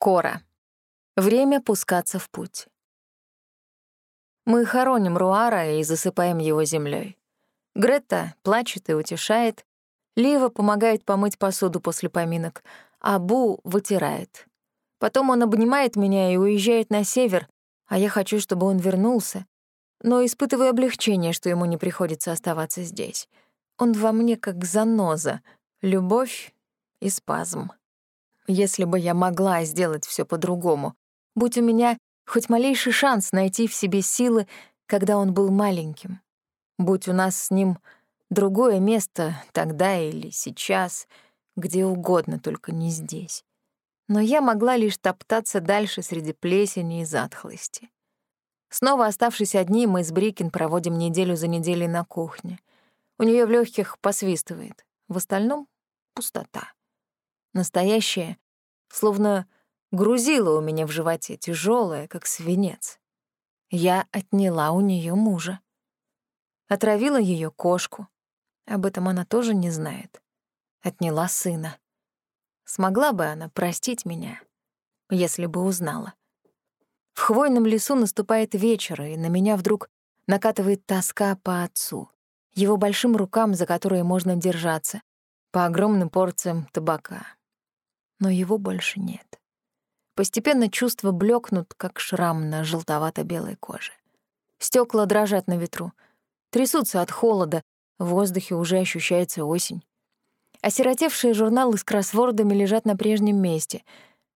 Кора. Время пускаться в путь. Мы хороним Руара и засыпаем его землей. Гретта плачет и утешает. Лива помогает помыть посуду после поминок, а Бу вытирает. Потом он обнимает меня и уезжает на север, а я хочу, чтобы он вернулся, но испытываю облегчение, что ему не приходится оставаться здесь. Он во мне как заноза, любовь и спазм. Если бы я могла сделать все по-другому, будь у меня хоть малейший шанс найти в себе силы, когда он был маленьким. Будь у нас с ним другое место тогда или сейчас, где угодно, только не здесь. Но я могла лишь топтаться дальше среди плесени и затхлости. Снова оставшись одни, мы с Брикин проводим неделю за неделей на кухне. У нее в легких посвистывает. В остальном — пустота. Настоящее, словно грузило у меня в животе, тяжелое, как свинец. Я отняла у нее мужа. Отравила ее кошку. Об этом она тоже не знает. Отняла сына. Смогла бы она простить меня, если бы узнала. В хвойном лесу наступает вечер, и на меня вдруг накатывает тоска по отцу, его большим рукам, за которые можно держаться, по огромным порциям табака но его больше нет. Постепенно чувства блекнут, как шрам на желтовато-белой коже. Стекла дрожат на ветру, трясутся от холода, в воздухе уже ощущается осень. Осиротевшие журналы с кроссвордами лежат на прежнем месте.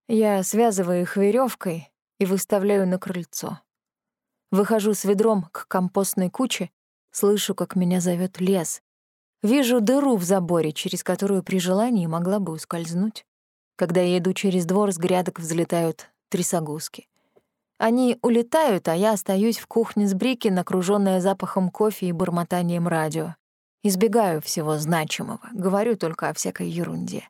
Я связываю их веревкой и выставляю на крыльцо. Выхожу с ведром к компостной куче, слышу, как меня зовет лес. Вижу дыру в заборе, через которую при желании могла бы ускользнуть. Когда я иду через двор, с грядок взлетают трясогузки. Они улетают, а я остаюсь в кухне с Брики, накруженная запахом кофе и бормотанием радио. Избегаю всего значимого, говорю только о всякой ерунде.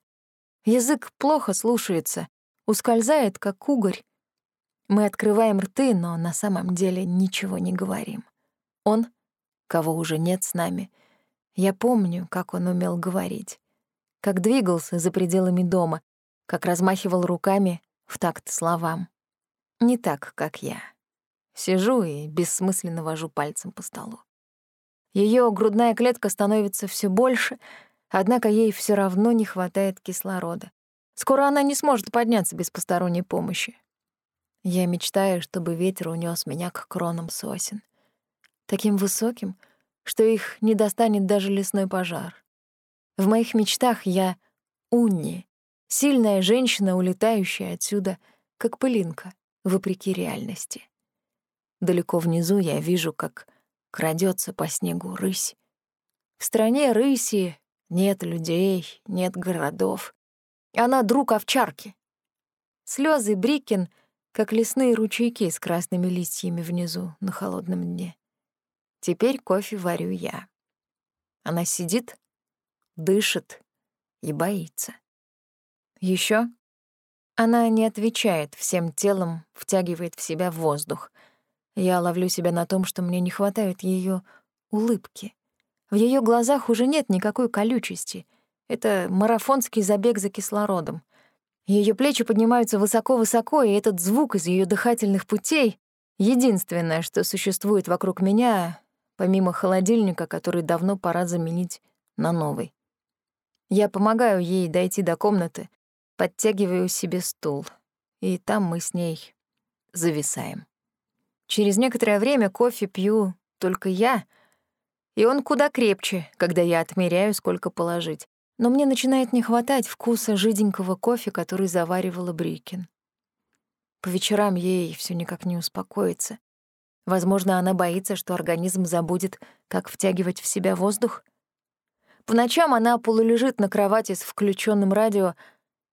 Язык плохо слушается, ускользает, как угорь. Мы открываем рты, но на самом деле ничего не говорим. Он, кого уже нет с нами, я помню, как он умел говорить, как двигался за пределами дома, как размахивал руками в такт словам. Не так, как я. Сижу и бессмысленно вожу пальцем по столу. Ее грудная клетка становится все больше, однако ей все равно не хватает кислорода. Скоро она не сможет подняться без посторонней помощи. Я мечтаю, чтобы ветер унес меня к кронам сосен. Таким высоким, что их не достанет даже лесной пожар. В моих мечтах я Унни, Сильная женщина, улетающая отсюда, как пылинка, вопреки реальности. Далеко внизу я вижу, как крадется по снегу рысь. В стране рыси нет людей, нет городов. Она друг овчарки. Слезы Брикин, как лесные ручейки с красными листьями внизу на холодном дне. Теперь кофе варю я. Она сидит, дышит и боится. Еще? Она не отвечает, всем телом втягивает в себя воздух. Я ловлю себя на том, что мне не хватает ее улыбки. В ее глазах уже нет никакой колючести. Это марафонский забег за кислородом. Ее плечи поднимаются высоко-высоко, и этот звук из ее дыхательных путей — единственное, что существует вокруг меня, помимо холодильника, который давно пора заменить на новый. Я помогаю ей дойти до комнаты, подтягиваю себе стул, и там мы с ней зависаем. Через некоторое время кофе пью только я, и он куда крепче, когда я отмеряю, сколько положить. Но мне начинает не хватать вкуса жиденького кофе, который заваривала Брикин. По вечерам ей все никак не успокоится. Возможно, она боится, что организм забудет, как втягивать в себя воздух. По ночам она полулежит на кровати с включенным радио,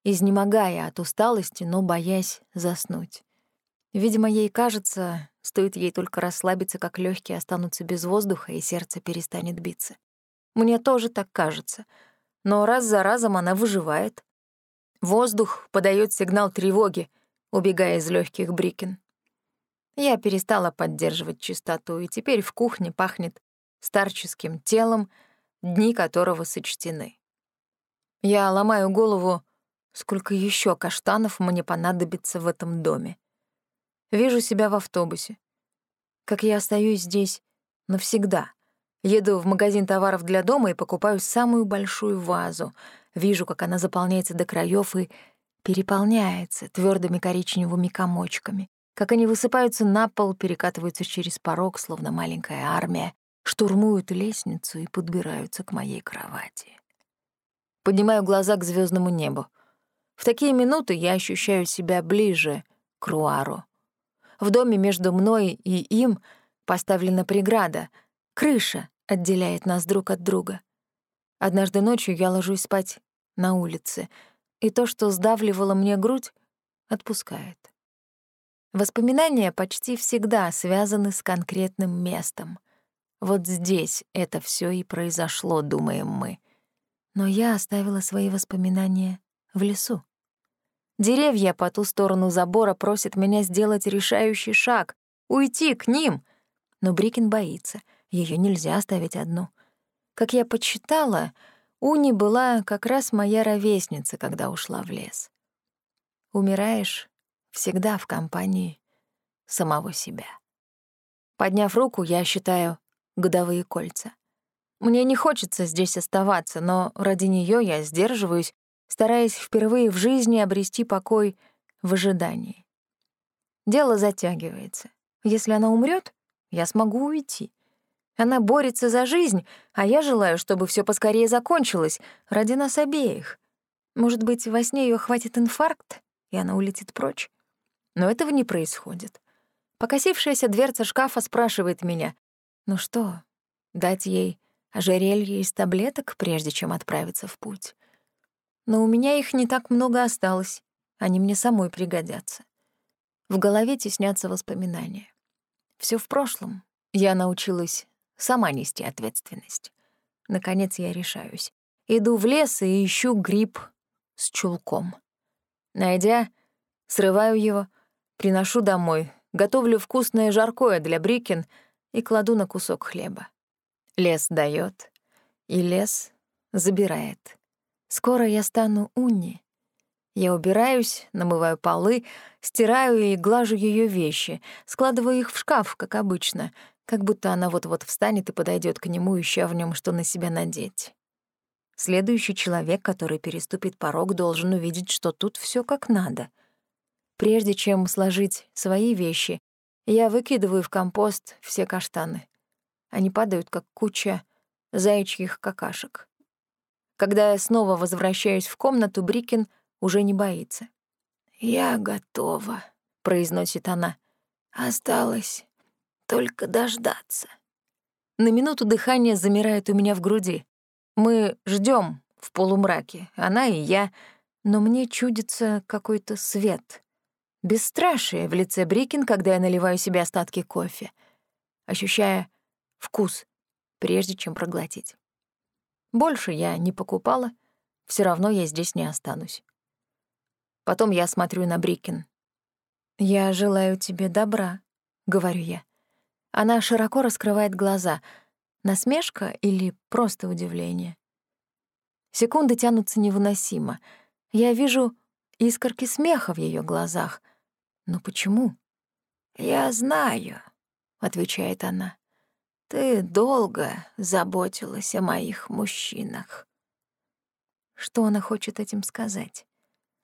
изнемогая от усталости, но боясь заснуть. Видимо, ей кажется, стоит ей только расслабиться, как легкие останутся без воздуха, и сердце перестанет биться. Мне тоже так кажется, но раз за разом она выживает. Воздух подает сигнал тревоги, убегая из легких Брикин. Я перестала поддерживать чистоту, и теперь в кухне пахнет старческим телом, дни которого сочтены. Я ломаю голову, Сколько еще каштанов мне понадобится в этом доме? Вижу себя в автобусе. Как я остаюсь здесь навсегда. Еду в магазин товаров для дома и покупаю самую большую вазу. Вижу, как она заполняется до краев и переполняется твердыми коричневыми комочками, как они высыпаются на пол, перекатываются через порог, словно маленькая армия, штурмуют лестницу и подбираются к моей кровати. Поднимаю глаза к звездному небу. В такие минуты я ощущаю себя ближе к Руару. В доме между мной и им поставлена преграда, крыша отделяет нас друг от друга. Однажды ночью я ложусь спать на улице, и то, что сдавливало мне грудь, отпускает. Воспоминания почти всегда связаны с конкретным местом. Вот здесь это все и произошло, думаем мы. Но я оставила свои воспоминания в лесу. Деревья по ту сторону забора просят меня сделать решающий шаг, уйти к ним. Но Брикин боится, ее нельзя оставить одну. Как я подсчитала, Уни была как раз моя ровесница, когда ушла в лес. Умираешь всегда в компании самого себя. Подняв руку, я считаю годовые кольца. Мне не хочется здесь оставаться, но ради нее я сдерживаюсь стараясь впервые в жизни обрести покой в ожидании. Дело затягивается. Если она умрет, я смогу уйти. Она борется за жизнь, а я желаю, чтобы все поскорее закончилось ради нас обеих. Может быть, во сне ее хватит инфаркт, и она улетит прочь. Но этого не происходит. Покосившаяся дверца шкафа спрашивает меня, ну что, дать ей ожерелье из таблеток, прежде чем отправиться в путь? Но у меня их не так много осталось, они мне самой пригодятся. В голове теснятся воспоминания. Все в прошлом. Я научилась сама нести ответственность. Наконец я решаюсь. Иду в лес и ищу гриб с чулком. Найдя, срываю его, приношу домой, готовлю вкусное жаркое для Брикин и кладу на кусок хлеба. Лес дает, и лес забирает. Скоро я стану Унни. Я убираюсь, намываю полы, стираю и глажу ее вещи, складываю их в шкаф, как обычно, как будто она вот-вот встанет и подойдет к нему, ища в нем, что на себя надеть. Следующий человек, который переступит порог, должен увидеть, что тут все как надо. Прежде чем сложить свои вещи, я выкидываю в компост все каштаны. Они падают, как куча заячьих какашек. Когда я снова возвращаюсь в комнату, Брикин уже не боится. «Я готова», — произносит она. «Осталось только дождаться». На минуту дыхание замирает у меня в груди. Мы ждем в полумраке, она и я, но мне чудится какой-то свет. Бесстрашие в лице Брикин, когда я наливаю себе остатки кофе, ощущая вкус, прежде чем проглотить. Больше я не покупала, все равно я здесь не останусь. Потом я смотрю на Брикин. «Я желаю тебе добра», — говорю я. Она широко раскрывает глаза. Насмешка или просто удивление? Секунды тянутся невыносимо. Я вижу искорки смеха в ее глазах. Но почему? «Я знаю», — отвечает она. Ты долго заботилась о моих мужчинах. Что она хочет этим сказать?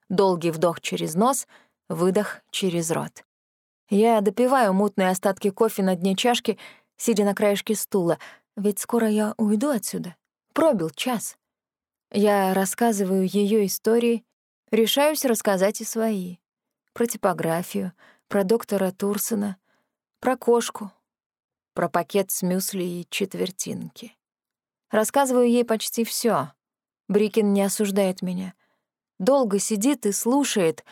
Долгий вдох через нос, выдох через рот. Я допиваю мутные остатки кофе на дне чашки, сидя на краешке стула, ведь скоро я уйду отсюда. Пробил час. Я рассказываю ее истории, решаюсь рассказать и свои. Про типографию, про доктора Турсона, про кошку, про пакет с мюсли и четвертинки. Рассказываю ей почти все. Брикин не осуждает меня. Долго сидит и слушает,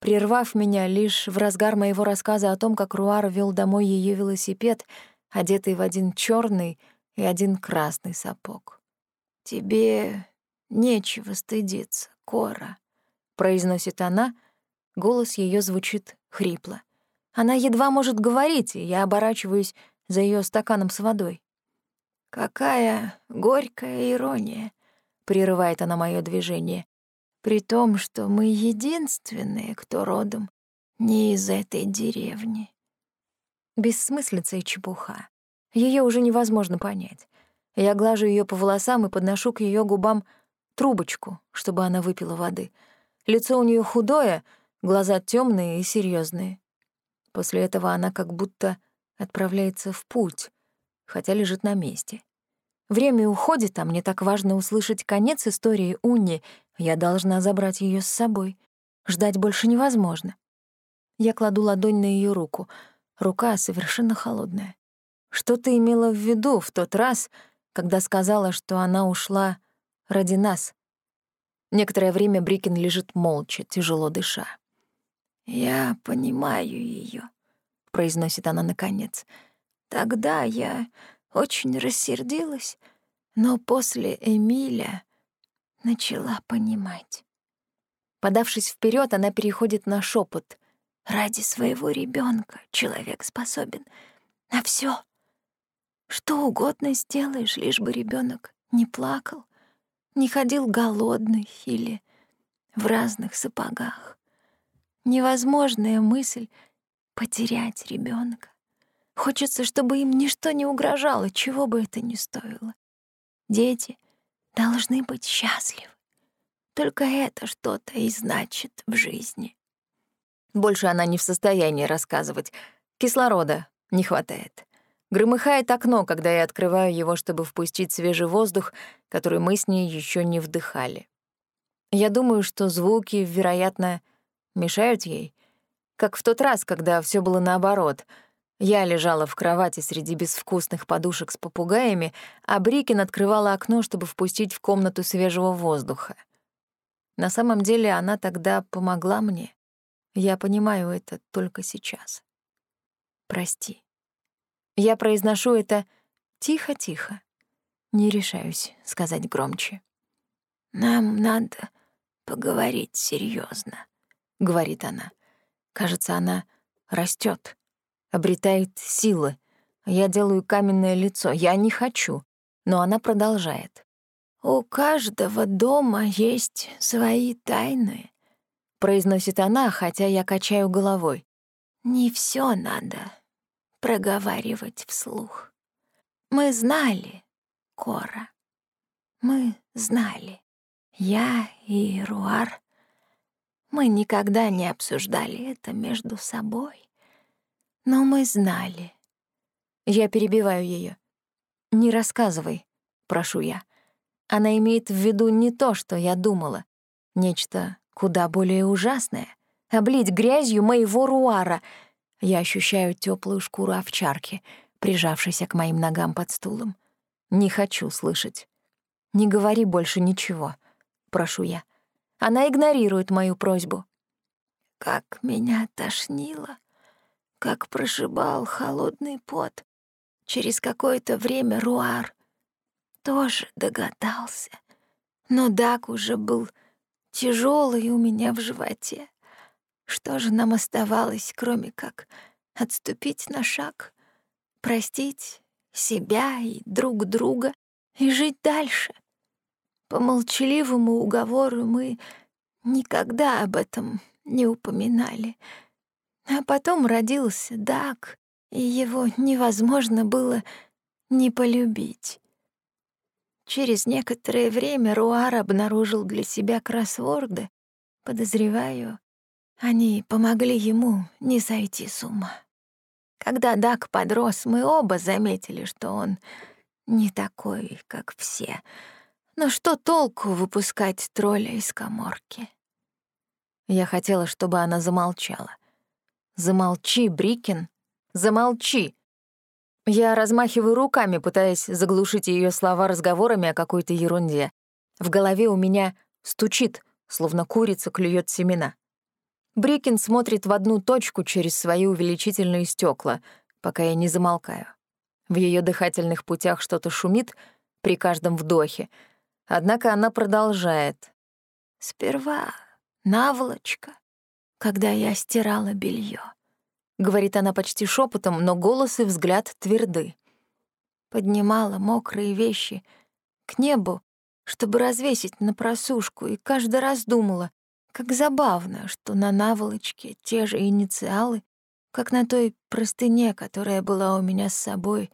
прервав меня лишь в разгар моего рассказа о том, как Руар вел домой ее велосипед, одетый в один черный и один красный сапог. «Тебе нечего стыдиться, Кора», — произносит она, голос ее звучит хрипло. Она едва может говорить, и я оборачиваюсь за ее стаканом с водой. «Какая горькая ирония!» — прерывает она мое движение. При том, что мы единственные, кто родом не из этой деревни. Бессмыслица и чепуха. Ее уже невозможно понять. Я глажу ее по волосам и подношу к ее губам трубочку, чтобы она выпила воды. Лицо у нее худое, глаза темные и серьезные. После этого она как будто отправляется в путь, хотя лежит на месте. Время уходит, а мне так важно услышать конец истории Унни. Я должна забрать ее с собой. Ждать больше невозможно. Я кладу ладонь на ее руку. Рука совершенно холодная. Что ты имела в виду в тот раз, когда сказала, что она ушла ради нас? Некоторое время Брикин лежит молча, тяжело дыша. «Я понимаю ее, произносит она наконец. «Тогда я очень рассердилась, но после Эмиля начала понимать». Подавшись вперед, она переходит на шепот. «Ради своего ребенка человек способен на все. Что угодно сделаешь, лишь бы ребенок не плакал, не ходил голодный или в разных сапогах. Невозможная мысль — потерять ребенка. Хочется, чтобы им ничто не угрожало, чего бы это ни стоило. Дети должны быть счастливы. Только это что-то и значит в жизни. Больше она не в состоянии рассказывать. Кислорода не хватает. Громыхает окно, когда я открываю его, чтобы впустить свежий воздух, который мы с ней еще не вдыхали. Я думаю, что звуки, вероятно, мешают ей. Как в тот раз, когда все было наоборот. Я лежала в кровати среди безвкусных подушек с попугаями, а Брикин открывала окно, чтобы впустить в комнату свежего воздуха. На самом деле она тогда помогла мне. Я понимаю это только сейчас. Прости. Я произношу это тихо-тихо. Не решаюсь сказать громче. «Нам надо поговорить серьезно, говорит она. Кажется, она растет, обретает силы. Я делаю каменное лицо. Я не хочу. Но она продолжает. «У каждого дома есть свои тайны», — произносит она, хотя я качаю головой. «Не все надо проговаривать вслух. Мы знали, Кора. Мы знали. Я и Руар. Мы никогда не обсуждали это между собой. Но мы знали. Я перебиваю ее. «Не рассказывай», — прошу я. Она имеет в виду не то, что я думала. Нечто куда более ужасное. Облить грязью моего руара — я ощущаю теплую шкуру овчарки, прижавшейся к моим ногам под стулом. Не хочу слышать. Не говори больше ничего, прошу я. Она игнорирует мою просьбу. Как меня тошнило, как прошибал холодный пот. Через какое-то время Руар тоже догадался. Но Дак уже был тяжелый у меня в животе. Что же нам оставалось, кроме как отступить на шаг, простить себя и друг друга и жить дальше? По молчаливому уговору мы никогда об этом не упоминали. А потом родился Дак, и его невозможно было не полюбить. Через некоторое время Руар обнаружил для себя кроссворды, подозреваю, они помогли ему не сойти с ума. Когда Дак подрос, мы оба заметили, что он не такой, как все. Но что толку выпускать тролля из коморки? Я хотела, чтобы она замолчала. «Замолчи, Брикин, замолчи!» Я размахиваю руками, пытаясь заглушить ее слова разговорами о какой-то ерунде. В голове у меня стучит, словно курица клюет семена. Брикин смотрит в одну точку через свои увеличительные стекла, пока я не замолкаю. В ее дыхательных путях что-то шумит при каждом вдохе, однако она продолжает. «Сперва наволочка, когда я стирала белье, говорит она почти шепотом, но голос и взгляд тверды. Поднимала мокрые вещи к небу чтобы развесить на просушку, и каждый раз думала, как забавно, что на наволочке те же инициалы, как на той простыне, которая была у меня с собой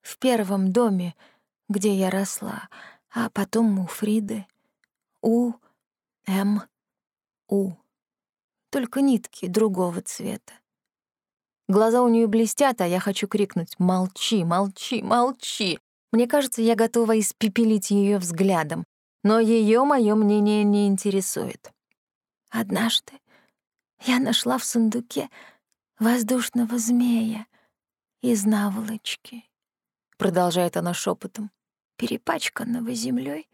в первом доме, где я росла, а потом у Фриды. У, М, У. Только нитки другого цвета. Глаза у нее блестят, а я хочу крикнуть «Молчи, молчи, молчи!» Мне кажется, я готова испепелить ее взглядом, но ее мое мнение не интересует. Однажды я нашла в сундуке воздушного змея из наволочки, продолжает она шепотом, перепачканного землей,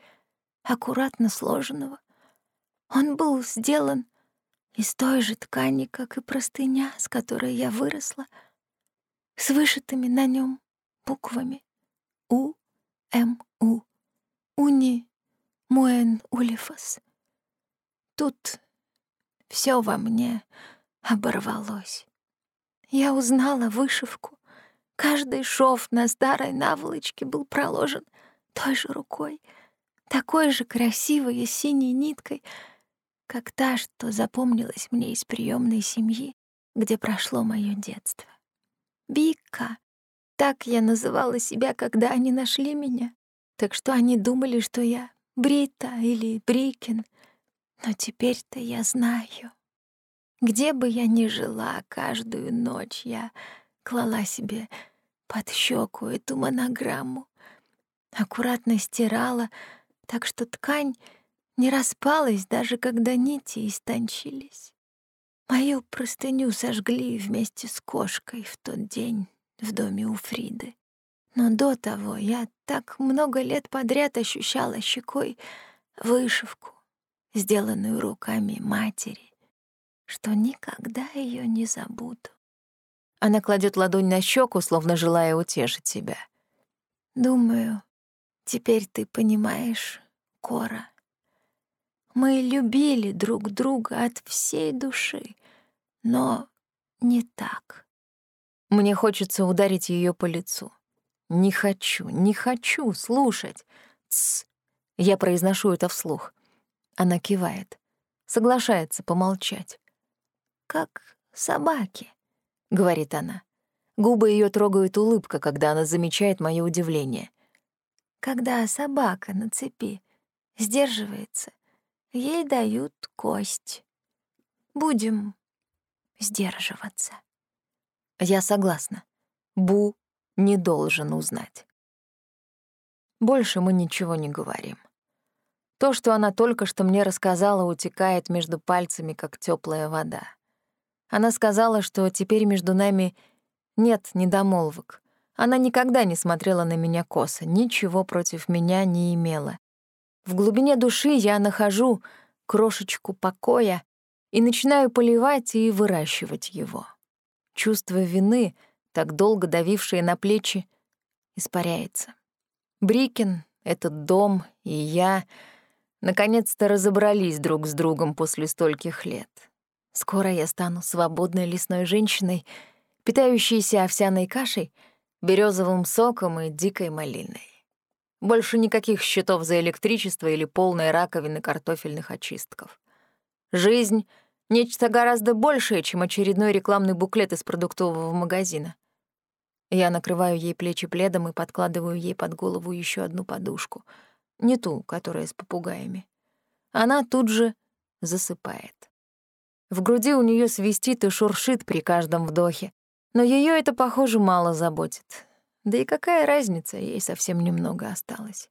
аккуратно сложенного. Он был сделан из той же ткани, как и простыня, с которой я выросла, с вышитыми на нем буквами У, М, У, Уни, Муэн, Улифас. Тут все во мне оборвалось. Я узнала вышивку. Каждый шов на старой наволочке был проложен той же рукой, такой же красивой и синей ниткой — как та, что запомнилась мне из приемной семьи, где прошло мое детство. Бика. Так я называла себя, когда они нашли меня. Так что они думали, что я Брита или Брикин. Но теперь-то я знаю. Где бы я ни жила, каждую ночь я клала себе под щеку эту монограмму, аккуратно стирала, так что ткань не распалась, даже когда нити истончились. Мою простыню сожгли вместе с кошкой в тот день в доме у Фриды. Но до того я так много лет подряд ощущала щекой вышивку, сделанную руками матери, что никогда ее не забуду. Она кладет ладонь на щеку, словно желая утешить себя. Думаю, теперь ты понимаешь, Кора. Мы любили друг друга от всей души, но не так. Мне хочется ударить ее по лицу. Не хочу, не хочу слушать. Тсс. Я произношу это вслух. Она кивает. Соглашается помолчать. «Как собаки», — говорит она. Губы ее трогают улыбка, когда она замечает мое удивление. Когда собака на цепи сдерживается — ей дают кость. Будем сдерживаться. Я согласна. Бу не должен узнать. Больше мы ничего не говорим. То, что она только что мне рассказала, утекает между пальцами, как теплая вода. Она сказала, что теперь между нами нет недомолвок. Она никогда не смотрела на меня косо, ничего против меня не имела. В глубине души я нахожу крошечку покоя и начинаю поливать и выращивать его. Чувство вины, так долго давившее на плечи, испаряется. Брикин, этот дом и я наконец-то разобрались друг с другом после стольких лет. Скоро я стану свободной лесной женщиной, питающейся овсяной кашей, березовым соком и дикой малиной. Больше никаких счетов за электричество или полной раковины картофельных очистков. Жизнь — нечто гораздо большее, чем очередной рекламный буклет из продуктового магазина. Я накрываю ей плечи пледом и подкладываю ей под голову еще одну подушку. Не ту, которая с попугаями. Она тут же засыпает. В груди у нее свистит и шуршит при каждом вдохе, но ее это, похоже, мало заботит. Да и какая разница, ей совсем немного осталось.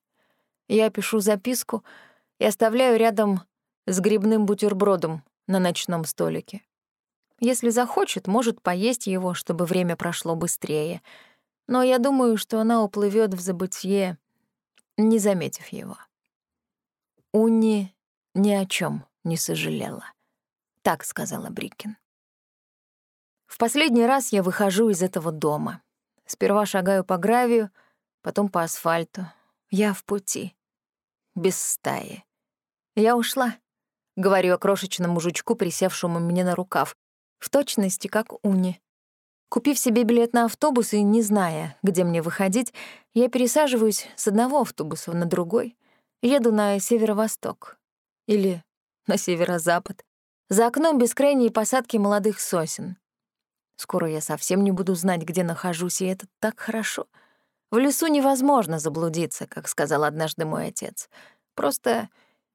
Я пишу записку и оставляю рядом с грибным бутербродом на ночном столике. Если захочет, может поесть его, чтобы время прошло быстрее. Но я думаю, что она уплывет в забытье, не заметив его. Уни ни о чем не сожалела. Так сказала Брикин. В последний раз я выхожу из этого дома. Сперва шагаю по гравию, потом по асфальту. Я в пути. Без стаи. Я ушла. Говорю о крошечном мужичку, присевшему мне на рукав. В точности, как Уни. Купив себе билет на автобус и не зная, где мне выходить, я пересаживаюсь с одного автобуса на другой. Еду на северо-восток. Или на северо-запад. За окном бескрайние посадки молодых сосен. Скоро я совсем не буду знать, где нахожусь, и это так хорошо. В лесу невозможно заблудиться, как сказал однажды мой отец. Просто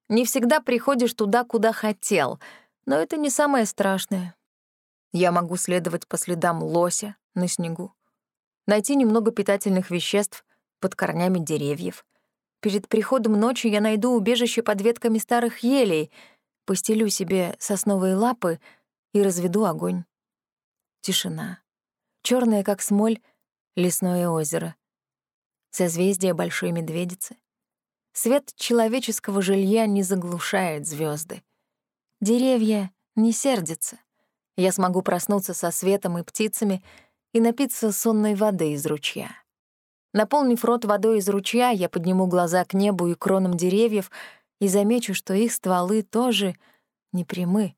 не всегда приходишь туда, куда хотел, но это не самое страшное. Я могу следовать по следам лося на снегу, найти немного питательных веществ под корнями деревьев. Перед приходом ночи я найду убежище под ветками старых елей, постелю себе сосновые лапы и разведу огонь. Тишина. черная как смоль, лесное озеро. Созвездие Большой Медведицы. Свет человеческого жилья не заглушает звезды. Деревья не сердятся. Я смогу проснуться со светом и птицами и напиться сонной воды из ручья. Наполнив рот водой из ручья, я подниму глаза к небу и кронам деревьев и замечу, что их стволы тоже не прямы.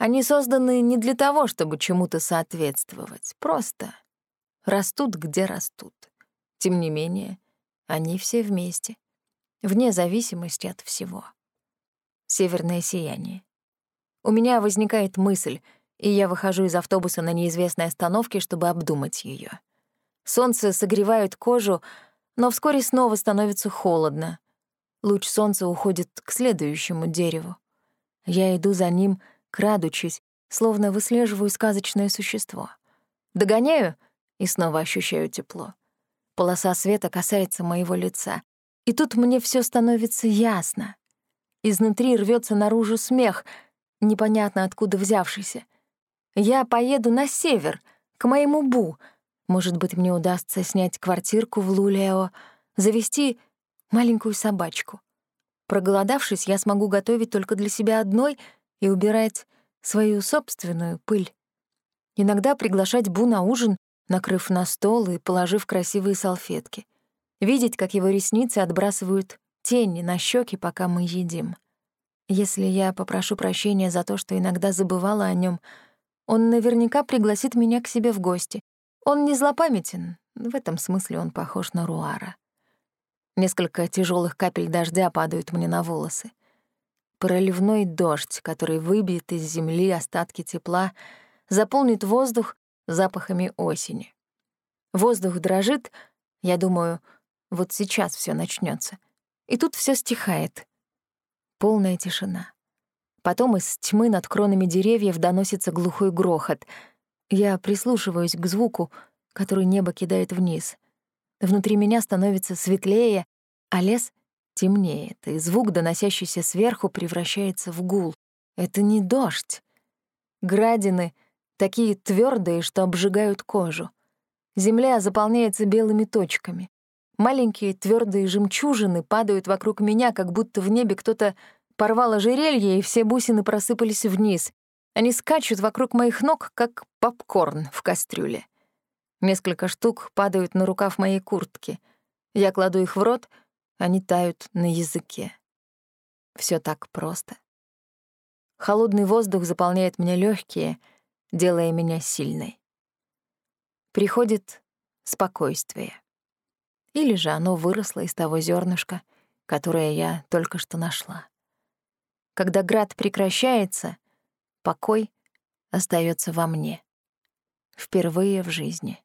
Они созданы не для того, чтобы чему-то соответствовать, просто растут, где растут. Тем не менее, они все вместе, вне зависимости от всего. Северное сияние. У меня возникает мысль — и я выхожу из автобуса на неизвестной остановке, чтобы обдумать ее. Солнце согревает кожу, но вскоре снова становится холодно. Луч солнца уходит к следующему дереву. Я иду за ним, крадучись, словно выслеживаю сказочное существо. Догоняю и снова ощущаю тепло. Полоса света касается моего лица. И тут мне все становится ясно. Изнутри рвется наружу смех, непонятно откуда взявшийся. Я поеду на север, к моему Бу. Может быть, мне удастся снять квартирку в Лулео, завести маленькую собачку. Проголодавшись, я смогу готовить только для себя одной и убирать свою собственную пыль. Иногда приглашать Бу на ужин, накрыв на стол и положив красивые салфетки. Видеть, как его ресницы отбрасывают тени на щеки, пока мы едим. Если я попрошу прощения за то, что иногда забывала о нем, он наверняка пригласит меня к себе в гости. Он не злопамятен, в этом смысле он похож на Руара. Несколько тяжелых капель дождя падают мне на волосы. Проливной дождь, который выбьет из земли остатки тепла, заполнит воздух запахами осени. Воздух дрожит, я думаю, вот сейчас все начнется, И тут все стихает. Полная тишина. Потом из тьмы над кронами деревьев доносится глухой грохот. Я прислушиваюсь к звуку, который небо кидает вниз. Внутри меня становится светлее, а лес темнеет, и звук, доносящийся сверху, превращается в гул. Это не дождь. Градины такие твердые, что обжигают кожу. Земля заполняется белыми точками. Маленькие твердые жемчужины падают вокруг меня, как будто в небе кто-то порвал ожерелье, и все бусины просыпались вниз. Они скачут вокруг моих ног, как попкорн в кастрюле. Несколько штук падают на рукав моей куртки. Я кладу их в рот, они тают на языке. Все так просто. Холодный воздух заполняет мне легкие, делая меня сильной. Приходит спокойствие. Или же оно выросло из того зернышка, которое я только что нашла. Когда град прекращается, покой остается во мне. Впервые в жизни.